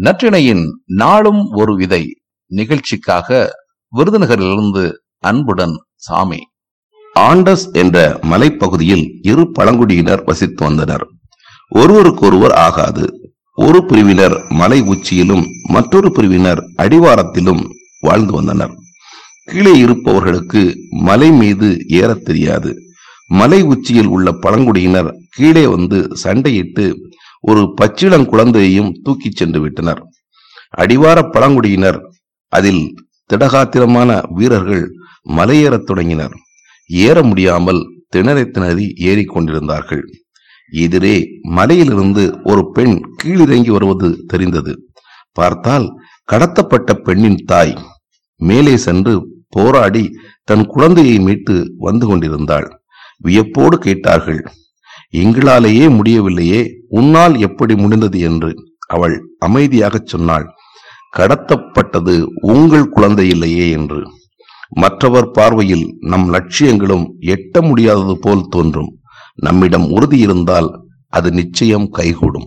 நற்றிணையின் நாளும் ஒரு விதை நிகழ்ச்சிக்காக விருதுநகரிலிருந்து அன்புடன் சாமி. ஆண்டஸ் என்ற மலைப்பகுதியில் இரு பழங்குடியினர் வசித்து வந்தனர். ஒருவருக்கொருவர் ஆகாது. ஒரு பிரிவினர் மலை உச்சியிலும் மற்றொரு பிரிவினர் அடிவாரத்திலும் வாழ்ந்து வந்தனர். கீழே இருப்பவர்களுக்கு மலை மீது ஏற தெரியாது. மலை உச்சியில் உள்ள பழங்குடியினர் கீழே வந்து சண்டையிட்டு ஒரு பச்சிளங்குழந்தையையும் தூக்கிச் சென்று விட்டனர். அடிவார பழங்குடியினர் அதில் திடகாத்திரமான வீரர்கள் மலையேறத் தொடங்கினர். ஏற முடியாமல் திணறை திணறி ஏறிக்கொண்டிருந்தார்கள் எதிரே மலையிலிருந்து ஒரு பெண் கீழிறங்கி வருவது தெரிந்தது. பார்த்தால் கடத்தப்பட்ட பெண்ணின் தாய் மேலே சென்று போராடி தன் குழந்தையை மீட்டு வந்து கொண்டிருந்தாள். வியப்போடு கேட்டார்கள் எங்களாலேயே முடியவில்லையே உன்னால் எப்படி முடிந்தது என்று அவள் அமைதியாகச் சொன்னாள். கடத்தப்பட்டது உங்கள் குழந்தை இல்லையே என்று. மற்றவர் பார்வையில் நம் லட்சியங்களும் எட்ட முடியாதது போல் தோன்றும். நம்மிடம் உறுதி இருந்தால் அது நிச்சயம் கைகூடும்.